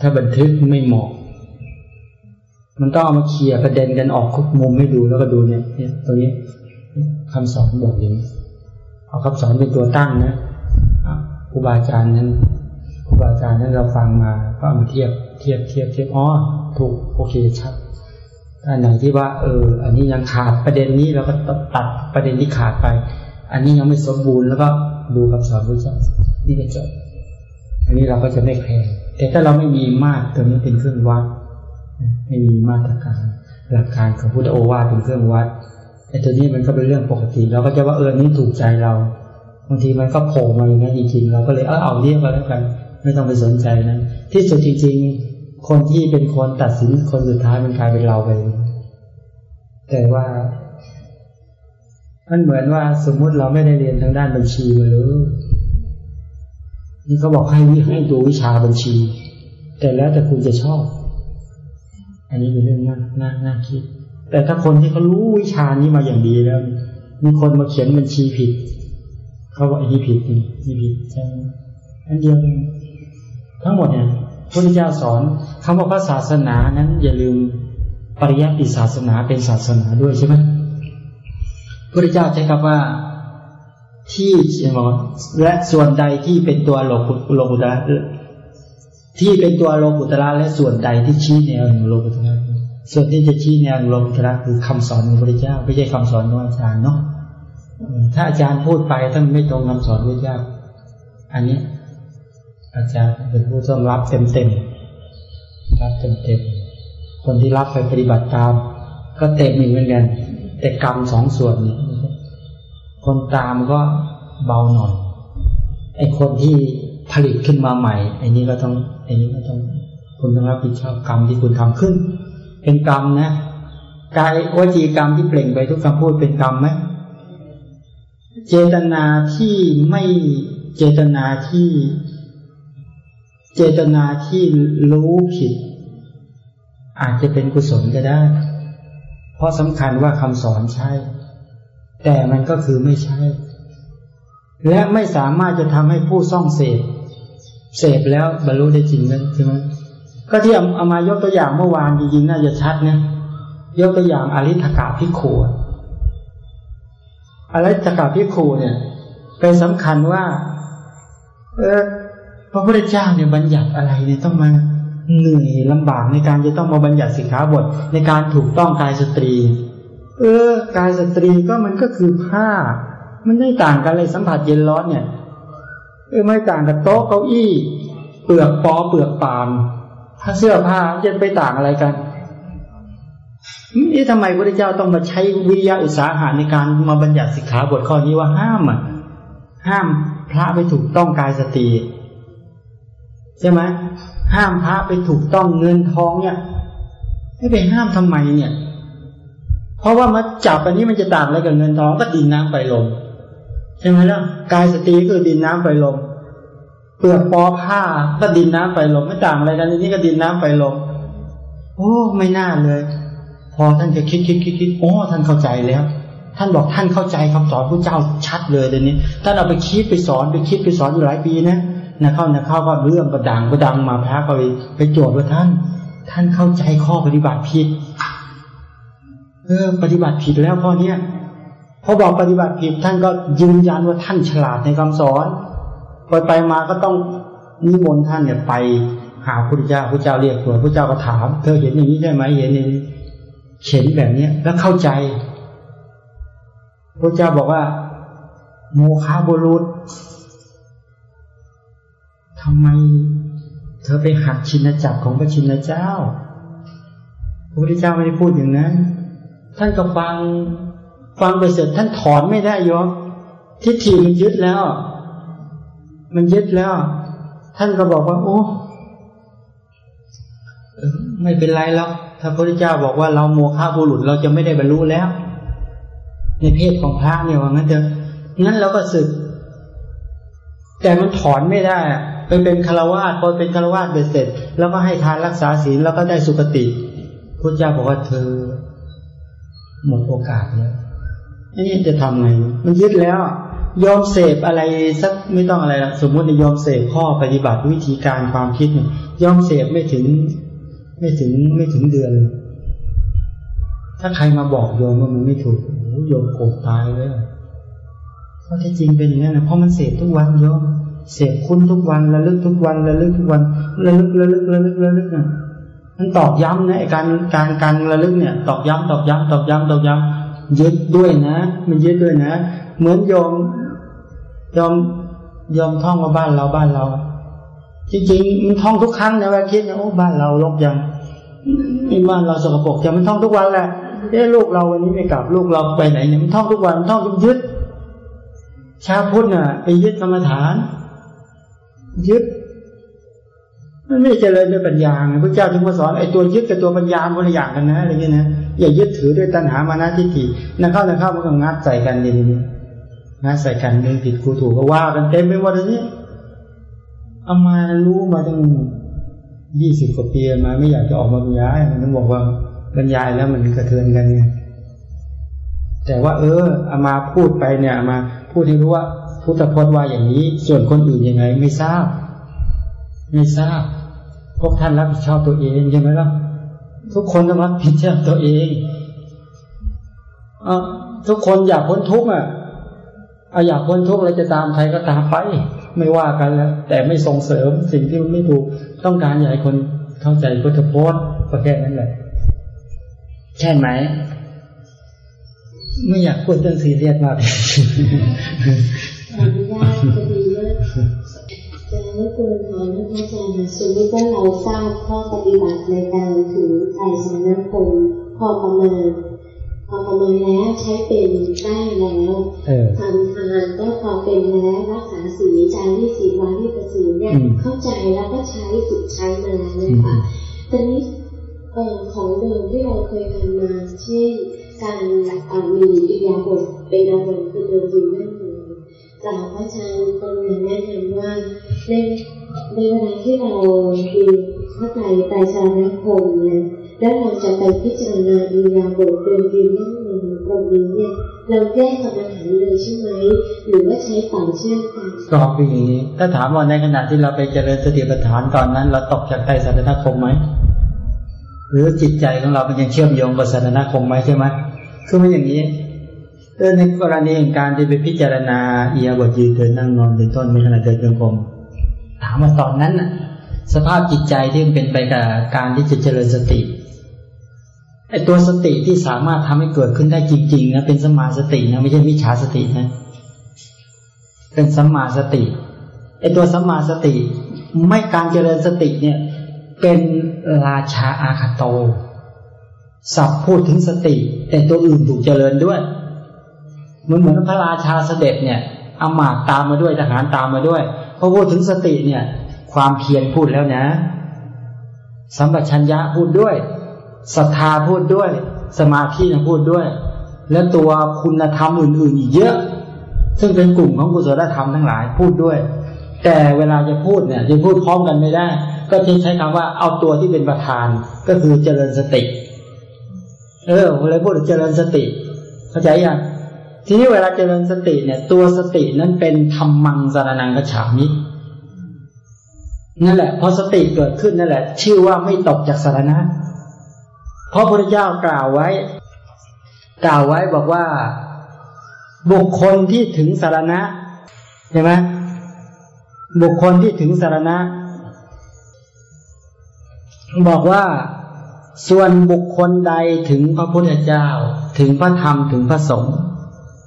ถ้าบันทึกไม่เหมาะ มันต้องเอามาเคลียร์ประเด็นกันออกทุกมุมให้ดูแล้วก็ดูเนี่ยเนี่ยตรงนี้คำสอนบอกอย่างนี้เอาคำสอนเป็นตัวตั้งนะครูบาอาจารย์นั้นครูบาอาจารย์นั้นเราฟังมาก็เอามาเทียบเทียบเทียบเทียบอ๋อถูกโอเคชัดอันไหนที่ว่า เออ อันนี้ยังขาดประเด็นนี้เราก็ตัดประเด็นที่ขาดไป อันนี้ยังไม่สมบูรณ์แล้วก็ดูคำสอนพระเจ้านี่ก็จบอันนี้เราก็จะไม่แคร์แต่ถ้าเราไม่มีมากตัวนี้เป็นเครื่องวัด ไม่มีมาตรการหลักการของพุทธโอวาทเป็นเครื่องวัดไอ้ตัวนี้มันก็เป็นเรื่องปกติเราก็จะว่าเออนี่ถูกใจเราบางทีมันก็โผล่มาอย่างนั้นจริงๆเราก็เลยเออเอาเรียกก็แล้วกัน ไม่ต้องไปสนใจนะที่สุดจริง ๆ คนที่เป็นคนตัดสินคนสุดท้ายมันกลายเป็นเราไป แต่ว่ามันเหมือนว่าสมมุติเราไม่ได้เรียนทางด้านบัญชีมาเลยนี่เขาบอกให้วิให้ดูวิชาบัญชี แต่แล้วแต่คุณจะชอบ อันนี้เป็นเรื่องน่าน่าน่าคิด แต่ถ้าคนที่เขารู้วิชานี้มาอย่างดีแล้ว มีคนมาเขียนบัญชีผิด เขาบอกอันนี้ผิดนี่ผิดใช่ไหมอันเดียวกันทั้งหมดเนี่ยพระพุทธเจ้าสอนคำว่าพระศาสนานั้น อย่าลืมปริยัติศาสนาเป็นศาสนาด้วยใช่ไหมพระพุทธเจ้าใช้คำว่าที่และส่วนใดที่เป็นตัวโลกุโลกุตระ ที่เป็นตัวโลกุตระและส่วนใดที่ชี้แนวแห่งโลกุตระส่วนที่จะชี้แนวโลกุตระคือคำสอนของพระเจ้า ไม่ใช่คำสอนของอาจารย์เนาะถ้าอาจารย์พูดไปถ้าไม่ตรงคำสอนพระเจ้า อันนี้ อาจารย์เป็นผู้ต้องรับเต็มเต็มรับเต็มเต็มคนที่รับไปปฏิบัติตาม ก็เต็มหนึ่งเหมือนกันแต่กรรมสองส่วนนี้ คนตามก็เบาหน่อยไอ้คนที่ผลิตขึ้นมาใหม่ไอ้นี้ก็ต้อง ไอ้นี้ก็ต้องคุณต้องรับผิดชอบกรรมที่คุณทำขึ้น เป็นกรรมนะกายวจีกรรมที่เปล่งไปทุกคำพูดเป็นกรรมไหมเจตนาที่ไม่เจตนาที่ เจตนาที่รู้ผิด อาจจะเป็นกุศลก็ได้ เพราะสำคัญว่าคำสอนใช่ แต่มันก็คือไม่ใช่ และไม่สามารถจะทำให้ผู้ซ่องเสพ เสพแล้วบรรลุได้จริงนั้นใช่ไหมก็ที่เอามายกตัวอย่างเมื่อวานจริงๆน่าจะชัดนะยกตัวอย่างอริธกาพิโขอริธกาพิโขเนี่ยเป็นสำคัญว่า เออพระพุทธเจ้าเนี่ยบัญญัติอะไรเนี่ยต้องมาเหนื่อยลำบากในการจะต้องมาบัญญัติสิกขาบทในการถูกต้องกายสตรี เออกายสตรีก็มันก็คือผ้า มันไม่ต่างกันเลยสัมผัสเย็นร้อนเนี่ย เออไม่ต่างกับโต๊ะเก้าอี้เปลือกปอเปลือกปามถ้าเสื้อผ้าจะไปต่างอะไรกันนี่ทำไมพระเจ้าต้องมาใช้วิริยะอุตสาหะในการมาบัญญัติสิกขาบทข้อนี้ว่าห้ามอะห้ามพระไปถูกต้องกายสตรีใช่ไหมห้ามพระไปถูกต้องเงินทองเนี่ยให้ไปห้ามทำไมเนี่ย เพราะว่ามาจับอันนี้มันจะต่างอะไรกับเงินทองก็ดินน้ำไปลม ใช่ไหมล่ะกายสตรีคือดินน้ำไปลมเปลือกปอผ้าก็ดินน้ำไปลมไม่ต่างอะไรกันอันนี้ก็ดินน้ำไปลมโอ้ไม่น่าเลย พอท่านจะคิดคิดคิดคิดโอ้ท่านเข้าใจแล้ว ท่านบอกท่านเข้าใจคำสอนพระเจ้าชัดเลยเดี๋ยวนี้ท่านเอาไปคิดไปสอนไปคิดไปสอนอยู่หลายปีนะนะเข้านะเข้าก็เรื่องก็ดังก็ดังมาพระก็ไปไปโจทย์ว่าท่าน ท่านเข้าใจข้อปฏิบัติผิดเออปฏิบัติผิดแล้วข้อเนี้ย พอบอกปฏิบัติผิดท่านก็ยืนยันว่าท่านฉลาดในคำสอนไปไปมาก็ต้องนิมนต์ท่านเนี่ยไปหาพระพุทธเจ้าพระเจ้าเรียกตัวพระเจ้าก็ถาม เธอเห็นอย่างนี้ใช่ไหมเห็นอย่างนี้เห็นแบบเนี้ยแล้วเข้าใจพระเจ้าบอกว่า โมคาบุรุษทำไม เธอไปหักชินจักรของพระชินเจ้าพระพุทธเจ้าไม่ได้พูดอย่างนั้น ท่านก็ฟัง ฟังไปเสร็จท่านถอนไม่ได้ยมทิฏฐิมันยึดแล้ว มันยึดแล้ว ท่านก็บอกว่า โอ้ไม่เป็นไรแล้วถ้าพระพุทธเจ้าบอกว่าเราโมฆะบุรุษเราจะไม่ได้บรรลุแล้ว ในเพศของพระเนี่ยว่างั้นเถอะงั้นเราก็สึก แต่มันถอนไม่ได้ไปเป็นคารวาสพอเป็นคารวาสเบ็ดเสร็จ แล้วก็ให้ทานรักษาศีลแล้วก็ได้สุคติพระเจ้าบอกว่าเธอหมดโอกาสแล้ว นี่จะทำไง มันยึดแล้วยอมเสพอะไรสักไม่ต้องอะไรละสมมติยอมเสพข้อปฏิบัติวิธีการความคิดเนี่ยยอมเสพไม่ถึง ไม่ถึงไม่ถึงเดือน ถ้าใครมาบอกโยมว่ามันไม่ถูกโยมโกรธตายเลยเพราะที่จริงเป็นอย่างนั้นนะเพราะมันเสพทุกวันโยมเสพคุ้นทุกวันระลึกทุกวันระลึกทุกวันระลึกระลึกระลึกระลึกนะมันตอกย้ำนะการการการระลึกเนี่ย ตอกย้ำตอกย้ำตอกย้ำตอกย้ำ ยึดด้วยนะ มันยึดด้วยนะ เหมือนโยมยอมยอมท่องมาบ้านเราบ้านเรา จริงๆมันท่องทุกครั้งนะว่าคิดนะโอ้บ้านเราลกยังนี่บ้านเราสกปรกจะมันท่องทุกวันแหละเอ้ลูกเราวันนี้ไม่กลับลูกเราไปไหนเนี่ยมันท่องทุกวันมันท่องจนยึด ชาพุทธน่ะไปยึดกรรมฐาน ยึดมันไม่เจริญด้วยปัญญาไงพระเจ้าจึงมาสอนไอ้ตัวยึดกับตัวปัญญาคนละอย่างกันนะอะไรเงี้ยนะ อย่ายึดถือด้วยตัณหามานะทิฏฐินั่นเข้านั่นเข้ามันก็งัดใส่กันดีนี้งัดใส่กันเรื่องผิดกูถูกก็ว่ากันเต็มไปหมดเลยนี่เอามารู้มาตั้งยี่สิบกว่าปีมาไม่อยากจะออกมาบรรยายมันต้องบอกว่าบรรยายแล้วมันกระเทือนกันไงแต่ว่า เออเอามาพูดไปเนี่ยามาพูดให้รู้ว่าพุทธพจน์ว่าอย่างนี้ ส่วนคนอื่นยังไง ไม่ทราบ ไม่ทราบพวกท่านรับผิดชอบตัวเองใช่ไหมล่ะ ทุกคนต้องรับผิดชอบตัวเองอทุกคนอยากพ้นทุกข์อะอาอยากพ้นทุกข์เราจะตามใครก็ตามไป ไม่ว่ากันแล้ว แต่ไม่ส่งเสริมสิ่งที่มันไม่ถูก ต้องการอยากให้คนเข้าใจพุทธพจน์ก็แค่นั้นแหละใช่ไหม ไม่อยากพูดเรื่องซีเรียสมากเลย
อนุญาตจะดีมา กจะไม่ควรถอนะพระอาจารย์สมมติว่าเราทราบข้อปฏิบัติในการถือไตรสรณคมพอประมาณพอประมาณแล้วใช้เป็นได้แล้วทำทานก็พอเป็นแล้วรักษาศีลจารีสีวารีประสีเนี่ยเข้าใจแล้วก็ใช้ฝึกใช้มาแล้วนะคะตอนนี้ของเดิมที่เราเคยทำมาเช่นการมีอิยาบทเป็นอารมณ์คือเดินยืนนั่งเลย กล่าวพระอาจารย์คนนั้นแนะนำว่าในในเวลาที่เราดูเข้าใจไตรสารคมเนี่ยแล้วเราจะไปพิจารณาอิยาบทเดินยืนนั่งเลยตรงนี้เนี่ยเราแก้กรรมฐานเลยใช่ไหมหรือว่าใช้ต่างเชื่อมกัน
ก็เป็นอย่างนี้ ถ้าถามว่าในขณะที่เราไปเจริญสติปัฏฐานตอนนั้น เราตกจากไตรสารคมไหมหรือจิตใจของเรามันยังเชื่อมโยงกับสารณคมไหมใช่ไหมคือมันอย่างนี้ เออในกรณีการที่ไปพิจารณาเอียบทยืนเดินนั่งนอนเป็นต้นในขณะเดินจงกรมถามว่าตอนนั้นน่ะ สภาพจิตใจที่มันเป็นไปกับการที่จะเจริญสติไอตัวสติที่สามารถทำให้เกิดขึ้นได้จริงๆนะเป็นสมาสตินะไม่ใช่มิจฉาสตินะเป็นสมาสติไอตัวสมาสติ ไม่การเจริญสติเนี่ย เป็นราชาอาคาโต สับพูดถึงสติ แต่ตัวอื่นถูกเจริญด้วย มือนเหมือนพระราชาเสด็จเนี่ยอามาตตามมาด้วยทหารตามมาด้วยพอพูดถึงสติเนี่ย ความเพียรพูดแล้วนะ สัมปชัญญะพูดด้วยศรัทธาพูดด้วย สมาธิพูดด้วย และตัวคุณธรรมอื่นๆอีกเยอะ ซึ่งเป็นกลุ่มของกุศลธรรมทั้งหลายพูดด้วย แต่เวลาจะพูดเนี่ยจะพูดพร้อมกันไม่ได้ ก็จะใช้คำว่าเอาตัวที่เป็นประธานก็คือเจริญสติ เออเวลาพูดเจริญสติ เข้าใจยัง ทีนี้เวลาเจริญสติเนี่ย ตัวสตินั้นเป็นธรรมังสารนังกฉามินั่นแหละพอสติเกิดขึ้นนั่นแหละ ชื่อว่าไม่ตกจากสารณะเพราะพระพุทธเจ้ากล่าวไว้ กล่าวไว้บอกว่า บุคคลที่ถึงสารณะใช่ไหมบุคคลที่ถึงสารณะ บอกว่าส่วนบุคคลใดถึงพระพุทธเจ้า ถึงพระธรรมถึงพระสงฆ์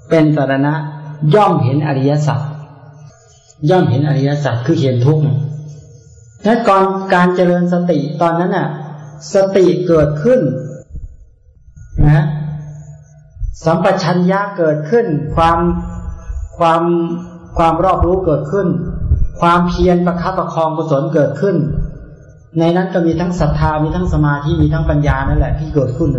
เป็นสารณะย่อมเห็นอริยสัจย่อมเห็นอริยสัจคือเห็นทุกข์ถ้าก่อนการเจริญสติตอนนั้นน่ะ สติเกิดขึ้นนะสัมปชัญญะเกิดขึ้น ความความความรอบรู้เกิดขึ้น ความเพียรประคับประคองกุศลเกิดขึ้น ในนั้นก็มีทั้งศรัทธามีทั้งสมาธิมีทั้งปัญญานั่นแหละที่เกิดขึ้น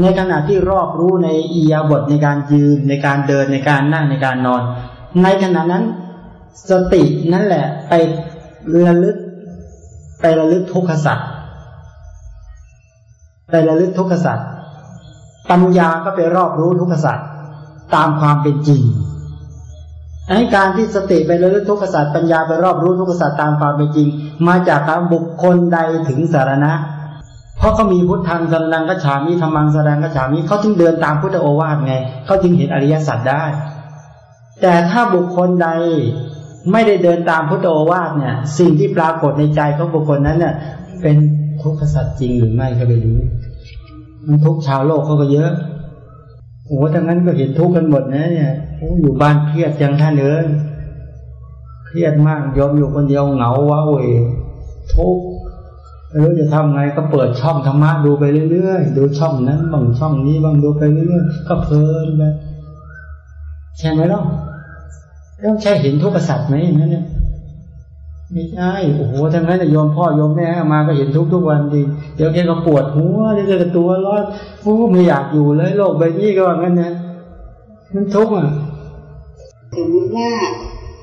ในขณะที่รอบรู้ในอียาบทในการยืนในการเดินในการนั่งในการนอน ในขณะนั้น สตินั่นแหละ ไประลึก ไประลึกทุกขสัตว์ไประลึกทุกขสัตว์ปัญญาก็ไปรอบรู้ทุกขสัตว์ตามความเป็นจริงไอ้การที่สติไประลึกทุกขสัตว์ปัญญาไปรอบรู้ทุกขสัตว์ตามความเป็นจริง มาจากการบุคคลใดถึงสารณะ เพราะเขามีพุทธังสรังกัจฉามิธรรมังสรังกัจฉามิเขาจึงเดินตามพุทธโอวาทไงเขาจึงเห็นอริยสัจได้ แต่ถ้าบุคคลใดไม่ได้เดินตามพุทธโอวาทเนี่ย สิ่งที่ปรากฏในใจของบุคคลนั้นเนี่ยเป็นทุกขสัจจริงหรือไม่ก็ไม่รู้มันทุกชาวโลกเขาก็เยอะโอ้ทั้งนั้นก็เห็นทุกข์กันหมดนะเนี่ยโอ้อยู่บ้านเครียดจังท่านเอินเครียดมากยอมอยู่คนเดียวเหงาว้าเวทุกข์ ไม่รู้จะทำไงก็เปิดช่องธรรมะดูไปเรื่อยๆดูช่องนั้นบางช่องนี้บางดูไปเรื่อยๆก็เพลินไปใช่ไหมล่ะต้องใช่เห็นทุกข์สัตว์ไหมอย่างนั้นเนี่ยไม่ใช่โอ้โหทั้งนั้นโยมพ่อโยมแม่มาก็เห็นทุกทุกวันดี เดี๋ยวแกก็ปวดหัวเดี๋ยวแกก็ตัวร้อนโอ้ไม่อยากอยู่เลยโลกใบนี้ก็ว่างั้นนะมันทุกข์อะ
สมมติว่า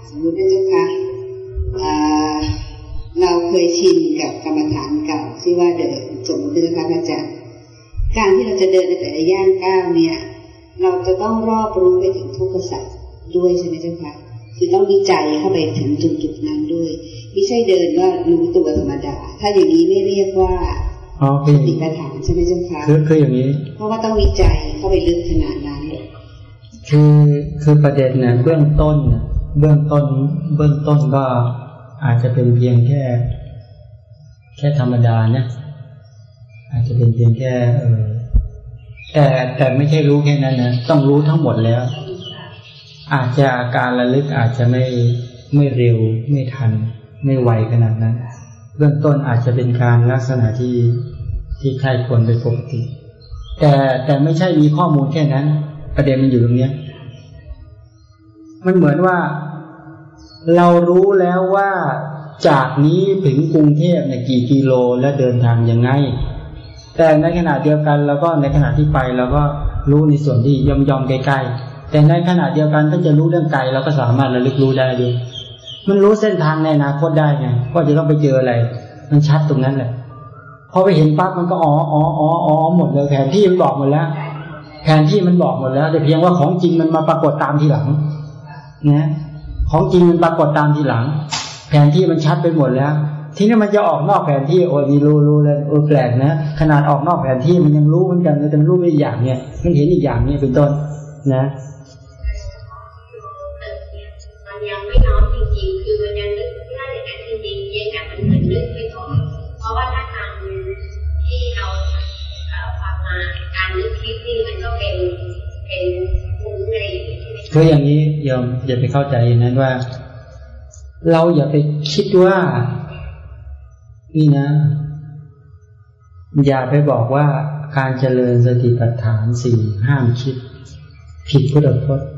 สมมตินะเจ้าค่ะ เราเคยชินกับกรรมฐานเก่าที่ว่าเดินสมมตินะคะพระอาจารย์การที่เราจะเดินในแต่ละย่างก้าวเนี่ย เราจะต้องรอบรู้ไปถึงทุกข์สัตว์ด้วยใช่ไหมเจ้าค่ะคือต้องวิจัยเข้าไปถึงจุดจุดนั้นด้วยไม่ใช่เดินว่ารู้ตัวธรรมดา ถ้าอย่างนี้ไม่เรียกว่า
อ๋อคือ
สติปัฏฐานใช่ไหมเจ้าคะ
คือคืออย่างนี้
เพราะว่าต้องวิจัยเข้าไปลึกขนาดนั้น
คือคือประเด็นเนี่ยเบื้องต้นเนี่ยเบื้องต้นเบื้องต้นก็ อาจจะเป็นเพียงแค่ แค่ธรรมดาเนี่ยอาจจะเป็นเพียงแค่เออแต่แต่ไม่ใช่รู้แค่นั้นนะต้องรู้ทั้งหมดแล้ว อาจจะอาการระลึกอาจจะไม่ไม่เร็ว ไม่ทัน ไม่ไวขนาดนั้น เบื้องต้นอาจจะเป็นการลักษณะที่ที่ใครควรเป็นปกติ แต่แต่ไม่ใช่มีข้อมูลแค่นั้น ประเด็นมันอยู่ตรงเนี้ย มันเหมือนว่า เรารู้แล้วว่าจากนี้ถึงกรุงเทพเนี่ยกี่กิโลและเดินทางยังไง แต่ในขณะเดียวกันเราก็ในขณะที่ไปเราก็รู้ในส่วนที่ย่อมย่อมใกล้ๆแต่ในขณะเดียวกันถ้าจะรู้เรื่องไกลเราก็สามารถระลึกรู้ได้ด้วยมันรู้เส้นทางในอนาคตได้ไงว่าจะต้องไปเจออะไร มันชัดตรงนั้นแหละพอไปเห็นปั๊บมันก็อ๋ออ๋ออ๋ออ๋อหมดเลยแผนที่มันบอกหมดแล้วแผนที่มันบอกหมดแล้ว แต่เพียงว่าของจริงมันมาปรากฏตามทีหลัง นะ ของจริงมันปรากฏตามทีหลัง แผนที่มันชัดไปหมดแล้ว ทีนี้มันจะออกนอกแผนที่โอ้นี่รู้รู้เลยเออแปลกนะขนาดออกนอกแผนที่มันยังรู้เหมือนกันแต่มันรู้อีกอย่างเนี่ยมันเห็นอีกอย่างเนี่ยเป็นต้นนะ
มันยังไม่น้อมจริงๆ คือมันยังนึกน่าจะเป็นจริงๆเพียงแต่มันเหมือนนึกไปก่อนเพราะว่าถ้าทางที่เราฟังมาการนึกคิดนี่มันก็เป็นเป็น
คืออย่างนี้โยมอย่าไปเข้าใจอย่างนั้นว่า เราอย่าไปคิดว่า นี่นะ อย่าไปบอกว่าการเจริญสติปัฏฐานสี่ห้ามคิด ผิดพุทธพจน์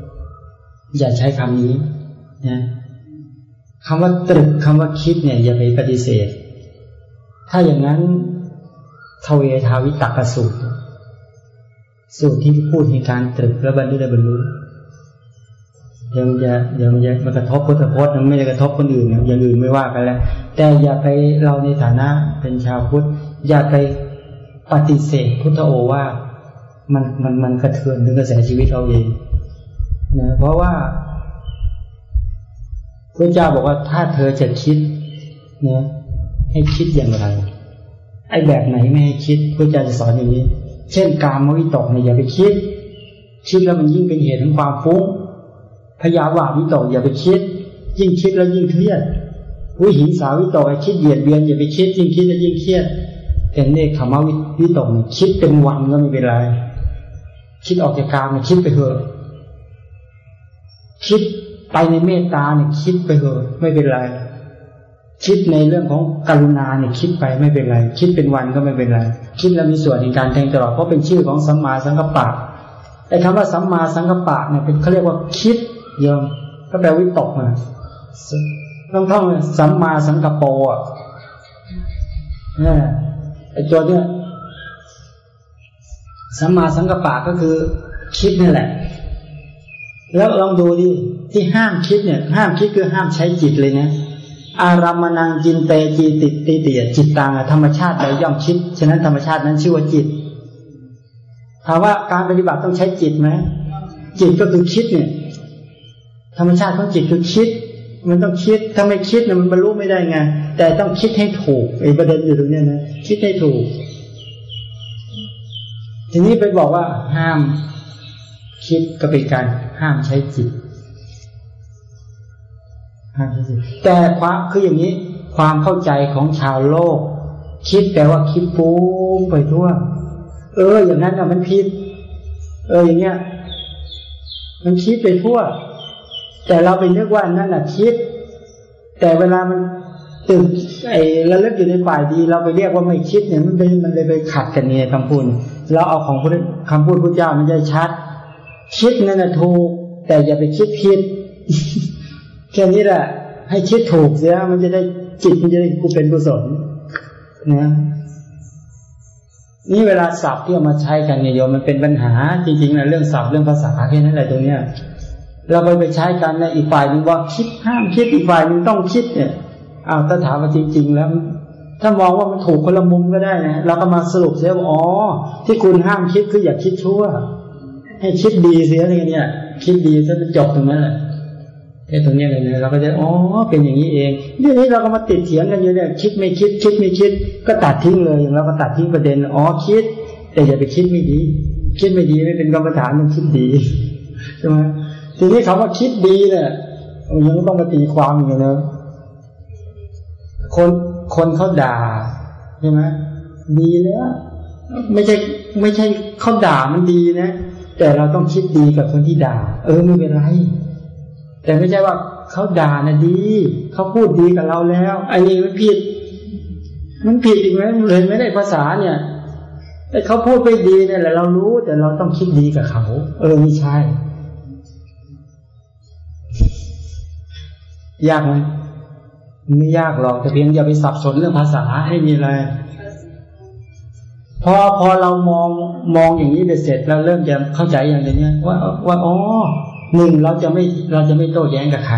อย่าใช้คำนี้นะคำว่าตรึกคำว่าคิดเนี่ย อย่าไปปฏิเสธ ถ้าอย่างนั้นทเวทาวิตกสูตร สูตรที่พูดในการตรึกและบรรลุได้บรรลุ เดี๋ยวมันจะเดี๋ยวมันจะมันกระทบพุทธพจน์มันไม่ได้กระทบคนอื่นอย่างอื่นไม่ว่ากันแล้ว แต่อย่าไปเราในฐานะเป็นชาวพุทธอย่าไปปฏิเสธพุทธโอว่ามันมันมันกระเทือนถึงกระแสชีวิตเราเองนะเพราะว่าพระเจ้าบอกว่าถ้าเธอจะคิดเนี่ยให้คิดอย่างไร ไอ้แบบไหนไม่ให้คิดพระเจ้าจะสอนอย่างนี้ เช่น การมวิตกเนี่ยอย่าไปคิด คิดแล้วมันยิ่งเป็นเหตุของความฟุ้ง พยาบาทวิตกอย่าไปคิด ยิ่งคิดแล้วยิ่งเครียดวิหิงสาวิตกไอ้คิดเบียดเบียนอย่าไปคิดยิ่งคิดแล้วยิ่งเครียดแต่เนคขมาวิตกคิดเป็นวันก็ไม่เป็นไรคิดออกจากกามเนี่ยคิดไปเถอะคิดไปในเมตตาเนี่ยคิดไปเถอะไม่เป็นไร คิดในเรื่องของกรุณาเนี่ยคิดไปไม่เป็นไร คิดเป็นวันก็ไม่เป็นไร คิดแล้วมีส่วนในการแทงตลอดเพราะเป็นชื่อของสัมมาสังกัปปะไอ้คำว่าสัมมาสังกัปปะเนี่ยเป็นเขาเรียกว่าคิด ยอมก็แปลวิตกมาต้องท่องสัมมาสังกปโปอะนี่ไอ้ตัวเนี้ยสัมมาสังกปปะก็คือคิดนี่แหละ แล้วลองดูดิที่ห้ามคิดเนี่ย ห้ามคิดคือห้ามใช้จิตเลยนะอารามนังจินเตจีติติเตียจิตตังธรรมชาติใดย่อมคิด ฉะนั้นธรรมชาตินั้นชื่อว่าจิตถามว่าการปฏิบัติต้องใช้จิตไหมจิตก็คือคิดเนี่ย ธรรมชาติของจิตคือคิด มันต้องคิดถ้าไม่คิดเนี่ยมันบรรลุไม่ได้ไงแต่ต้องคิดให้ถูกไอ้ประเด็นอยู่ตรงนี้นะคิดให้ถูก ทีนี้ไปบอกว่าห้ามคิดก็เป็นการห้ามใช้จิตห้ามใช้จิตแต่ความคืออย่างนี้ ความเข้าใจของชาวโลก คิดแต่ว่าคิดฟุ้งไปทั่ว เออ อย่างนั้นอะมันผิด เอออย่างเงี้ย มันคิดไปทั่ว แต่เราไปนึกว่านั่นแหะคิด แต่เวลามันตื่นไอ้ระลึกอยู่ในฝ่ายดี เราไปเรียกว่าไม่คิดเนี่ยมันเป็นมันเลยไปขัดกันเนี่ยคำพูดเราเอาของคำพูดพระเจ้ามันจะชัด คิดนั่นแหะถูก แต่อย่าไปคิดผิดแค่นี้แหละให้คิดถูกเสียมันจะได้จิตมันจะได้กูเป็นกุศลนะนี่เวลาศัพท์ที่เอามาใช้กันเนี่ยโยมมันเป็นปัญหาจริงๆนะเรื่องศัพท์เรื่องภาษาแค่นั้นแหละตรงเนี้ย เราไปไปใช้กันในอีกฝ่ายหนึ่งว่าคิดห้ามคิดอีกฝ่ายหนึ่งต้องคิดเนี่ยเอาถ้าถามมาจริง ๆ แล้ว ถ้ามองว่ามันถูกคนละมุมก็ได้นะเราก็มาสรุปเสียว่าอ๋อ ที่คุณห้ามคิดคืออย่าคิดชั่ว ให้คิดดีเสียเลยเนี่ย คิดดีจะจบตรงนั้นแหละไอ้ตรงนี้เลยนะเราก็จะอ๋อเป็นอย่างนี้เองเรื่องนี้เราก็มาติดเถียงกันอยู่เนี่ยคิดไม่คิด คิดไม่คิด ก็ตัดทิ้งเลยอย่างเราก็ตัดทิ้งประเด็นอ๋อคิด แต่อย่าไปคิดไม่ดี คิดไม่ดีไม่เป็นกรรมฐานมันคิดดีใช่ไหม ทีนี้คำว่าคิดดีเนี่ยยังต้องมาตีความอย่างเนอะคนคนเขาด่าใช่ไหมดีแล้วไม่ใช่ไม่ใช่เขาด่ามันดีนะ แต่เราต้องคิดดีกับคนที่ด่า เออไม่เป็นไร แต่ไม่ใช่ว่าเขาด่านะดีเขาพูดดีกับเราแล้วไอันนี้มันผิด มันผิดอีกไหมเลยไม่ได้ภาษาเนี่ยแต่เขาพูดไปดีเนี่ยแหละเรารู้แต่เราต้องคิดดีกับเขา เออไม่ใช่ ยากไหมไม่ยากหรอกแต่เพียงอย่าไปสับสนเรื่องภาษาให้มีอะไรพอพอเรามองมองอย่างนี้เสร็จเราเริ่มจะเข้าใจอย่างเนี้ว่าว่าอ๋อหนึ่งเราจะไม่เราจะไม่โต้แย้งกับใคร